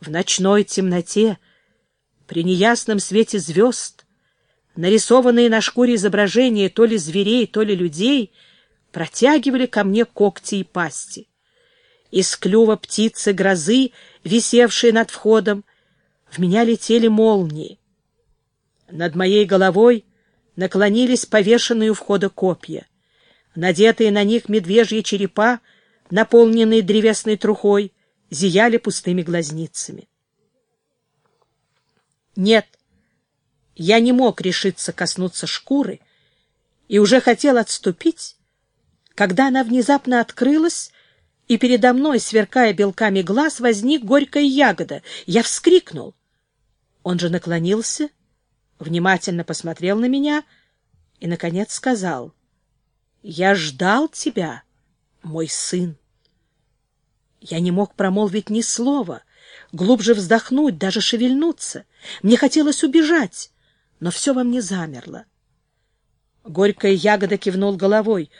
В ночной темноте, при неясном свете звезд, нарисованные на шкуре изображения то ли зверей, то ли людей, протягивали ко мне когти и пасти. Из клюва птицы грозы, висевшие над входом, в меня летели молнии. Над моей головой наклонились повешенные у входа копья. Надетые на них медвежьи черепа, наполненные древесной трухой, зияли пустыми глазницами. Нет, я не мог решиться коснуться шкуры и уже хотел отступить, когда она внезапно открылась, и передо мной, сверкая белками глаз, возник горькая ягода. Я вскрикнул. Он же наклонился, внимательно посмотрел на меня и, наконец, сказал, «Я ждал тебя, мой сын». Я не мог промолвить ни слова, глубже вздохнуть, даже шевельнуться. Мне хотелось убежать, но все во мне замерло. Горькая ягода кивнул головой.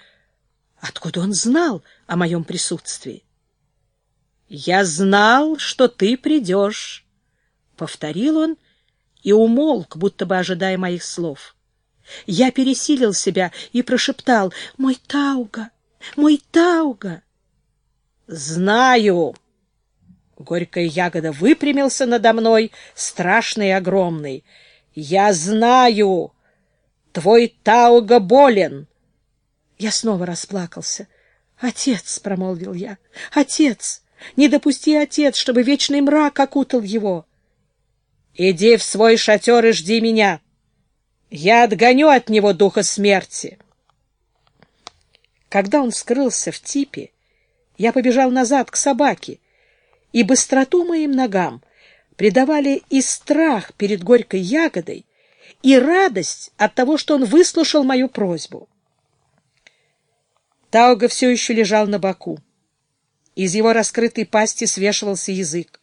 Откуда он знал о моем присутствии? — Я знал, что ты придешь, — повторил он и умолк, будто бы ожидая моих слов. Я пересилил себя и прошептал «Мой Тауга! Мой Тауга!» «Знаю!» Горькая ягода выпрямился надо мной, страшный и огромный. «Я знаю! Твой Тауга болен!» Я снова расплакался. «Отец!» — промолвил я. «Отец! Не допусти, отец, чтобы вечный мрак окутал его!» «Иди в свой шатер и жди меня! Я отгоню от него духа смерти!» Когда он скрылся в типе, я побежал назад к собаке, и быстроту моим ногам придавали и страх перед горькой ягодой, и радость от того, что он выслушал мою просьбу. Тауга все еще лежал на боку. Из его раскрытой пасти свешивался язык.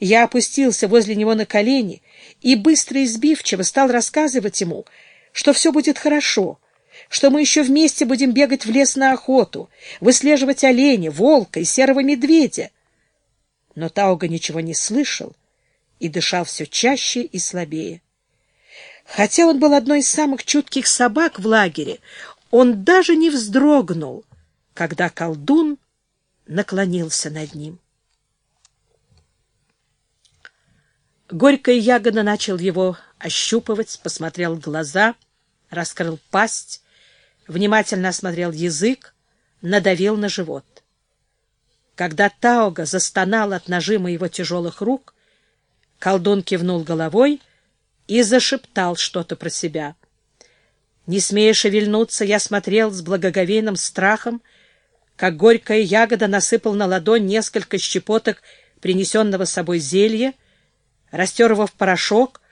Я опустился возле него на колени и быстро и сбивчиво стал рассказывать ему, что все будет хорошо — что мы еще вместе будем бегать в лес на охоту, выслеживать оленя, волка и серого медведя. Но Тауга ничего не слышал и дышал все чаще и слабее. Хотя он был одной из самых чутких собак в лагере, он даже не вздрогнул, когда колдун наклонился над ним. Горькая ягода начал его ощупывать, посмотрел в глаза, раскрыл пасть внимательно осмотрел язык, надавил на живот. Когда Тауга застонал от нажима его тяжелых рук, колдун кивнул головой и зашептал что-то про себя. Не смея шевельнуться, я смотрел с благоговейным страхом, как горькая ягода насыпал на ладонь несколько щепоток принесенного с собой зелья, растер его в порошок —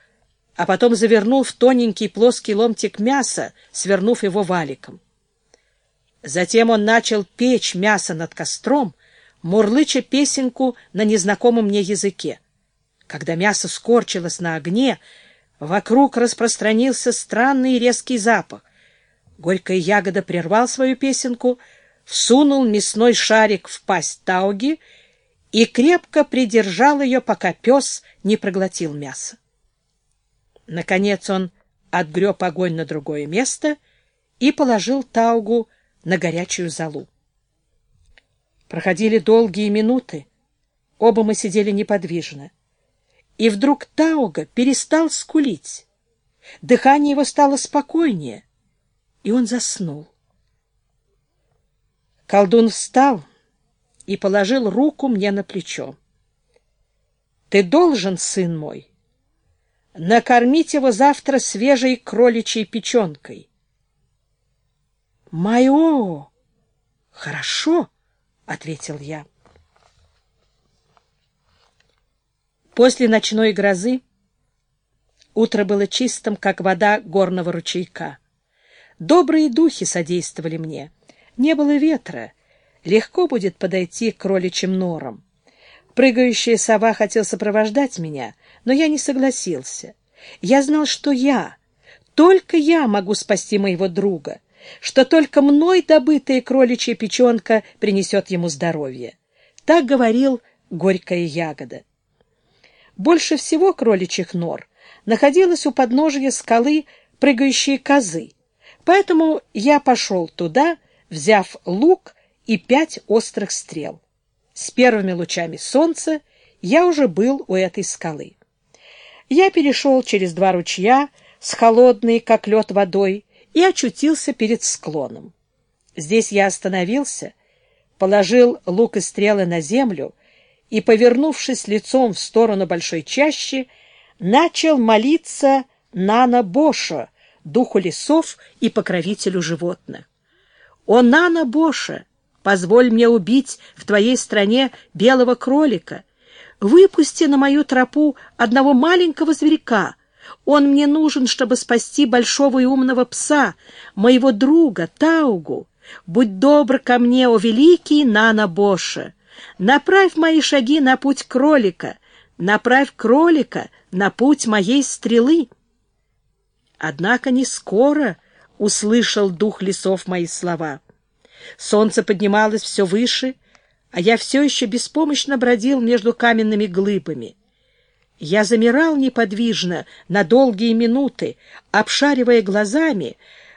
а потом завернул в тоненький плоский ломтик мяса, свернув его валиком. Затем он начал печь мясо над костром, мурлыча песенку на незнакомом мне языке. Когда мясо скорчилось на огне, вокруг распространился странный резкий запах. Горькая ягода прервал свою песенку, всунул мясной шарик в пасть Тауги и крепко придержал ее, пока пес не проглотил мясо. Наконец он отгреб огонь на другое место и положил Таугу на горячую золу. Проходили долгие минуты. Оба мы сидели неподвижно. И вдруг Тауга перестал скулить. Дыхание его стало спокойнее, и он заснул. Колдун встал и положил руку мне на плечо. — Ты должен, сын мой, накормить его завтра свежей кроличьей печенкой. — Майо! — Хорошо, — ответил я. После ночной грозы утро было чистым, как вода горного ручейка. Добрые духи содействовали мне. Не было ветра. Легко будет подойти к кроличьим норам. Прыгающая сова хотел сопровождать меня — но я не согласился. Я знал, что я, только я могу спасти моего друга, что только мной добытая кроличья печенка принесет ему здоровье. Так говорил горькая ягода. больше всего кроличьих нор находилось у подножия скалы прыгающие козы, поэтому я пошел туда, взяв лук и пять острых стрел. С первыми лучами солнца я уже был у этой скалы. Я перешел через два ручья с холодной, как лед, водой и очутился перед склоном. Здесь я остановился, положил лук и стрелы на землю и, повернувшись лицом в сторону большой чащи, начал молиться Нана Боша, духу лесов и покровителю животных. «О, Нана Боша, позволь мне убить в твоей стране белого кролика. Выпусти на мою тропу одного маленького зверька. Он мне нужен, чтобы спасти большого и умного пса, моего друга Таугу. Будь добр ко мне, о великий Нана Боша! Направь мои шаги на путь кролика, направь кролика на путь моей стрелы. Однако не скоро услышал дух лесов мои слова. Солнце поднималось все выше, а я все еще беспомощно бродил между каменными глыбами. Я замирал неподвижно на долгие минуты, обшаривая глазами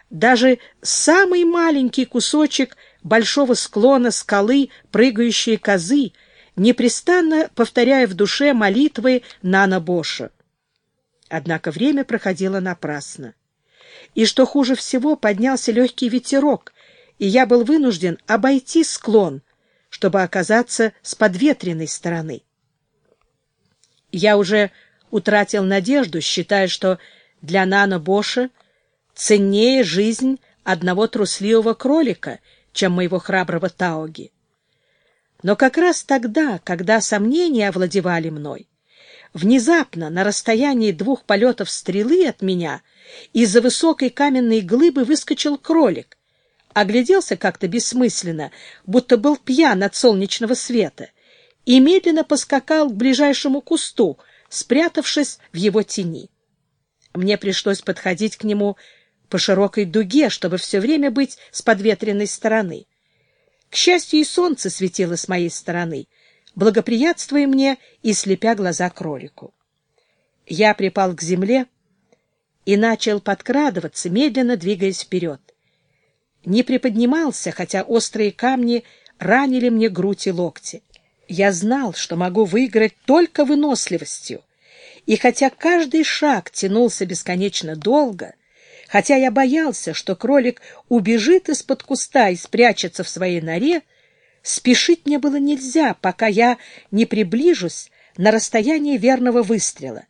даже самый маленький кусочек большого склона скалы прыгающие козы, непрестанно повторяя в душе молитвы Нана Боша. Однако время проходило напрасно. И, что хуже всего, поднялся легкий ветерок, и я был вынужден обойти склон, чтобы оказаться с подветренной стороны. Я уже утратил надежду, считая, что для Нана Боша ценнее жизнь одного трусливого кролика, чем моего храброго Тауги. Но как раз тогда, когда сомнения овладевали мной, внезапно на расстоянии двух полетов стрелы от меня из-за высокой каменной глыбы выскочил кролик, огляделся как-то бессмысленно, будто был пьян от солнечного света, и медленно поскакал к ближайшему кусту, спрятавшись в его тени. Мне пришлось подходить к нему по широкой дуге, чтобы все время быть с подветренной стороны. К счастью, и солнце светило с моей стороны, благоприятствуя мне и слепя глаза кролику. Я припал к земле и начал подкрадываться, медленно двигаясь вперед. Не приподнимался, хотя острые камни ранили мне грудь и локти. Я знал, что могу выиграть только выносливостью, и хотя каждый шаг тянулся бесконечно долго, Хотя я боялся, что кролик убежит из-под куста и спрячется в своей норе, спешить мне было нельзя, пока я не приближусь на расстояние верного выстрела.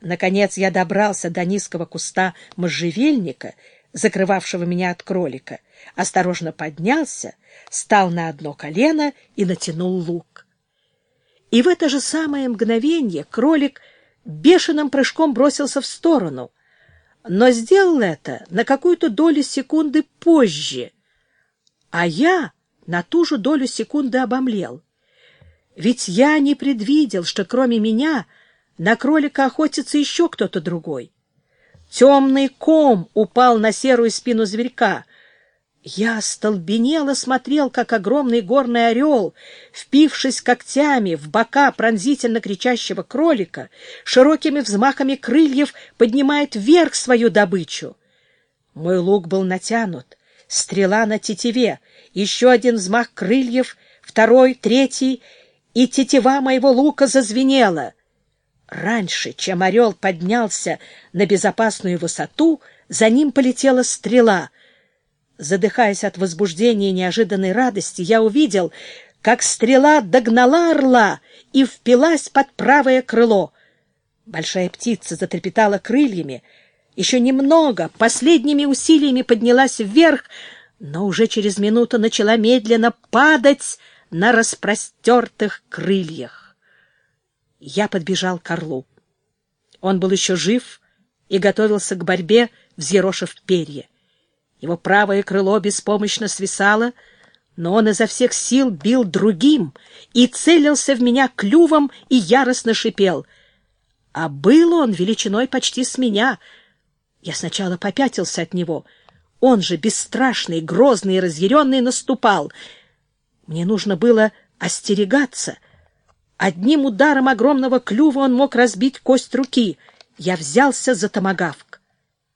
Наконец я добрался до низкого куста можжевельника, закрывавшего меня от кролика, осторожно поднялся, стал на одно колено и натянул лук. И в это же самое мгновение кролик бешеным прыжком бросился в сторону — но сделал это на какую-то долю секунды позже, а я на ту же долю секунды обомлел. Ведь я не предвидел, что кроме меня на кролика охотится еще кто-то другой. Темный ком упал на серую спину зверька, я остолбенело смотрел, как огромный горный орел, впившись когтями в бока пронзительно кричащего кролика, широкими взмахами крыльев поднимает вверх свою добычу. Мой лук был натянут, стрела на тетиве, еще один взмах крыльев, второй, третий, и тетива моего лука зазвенела. Раньше, чем орел поднялся на безопасную высоту, за ним полетела стрела — Задыхаясь от возбуждения и неожиданной радости, я увидел, как стрела догнала орла и впилась под правое крыло. Большая птица затрепетала крыльями. Еще немного, последними усилиями поднялась вверх, но уже через минуту начала медленно падать на распростертых крыльях. Я подбежал к орлу. Он был еще жив и готовился к борьбе, взъерошив перья. Его правое крыло беспомощно свисало, но он изо всех сил бил другим и целился в меня клювом и яростно шипел. А был он величиной почти с меня. Я сначала попятился от него. Он же, бесстрашный, грозный и разъяренный, наступал. Мне нужно было остерегаться, Одним ударом огромного клюва он мог разбить кость руки. Я взялся за томагавк.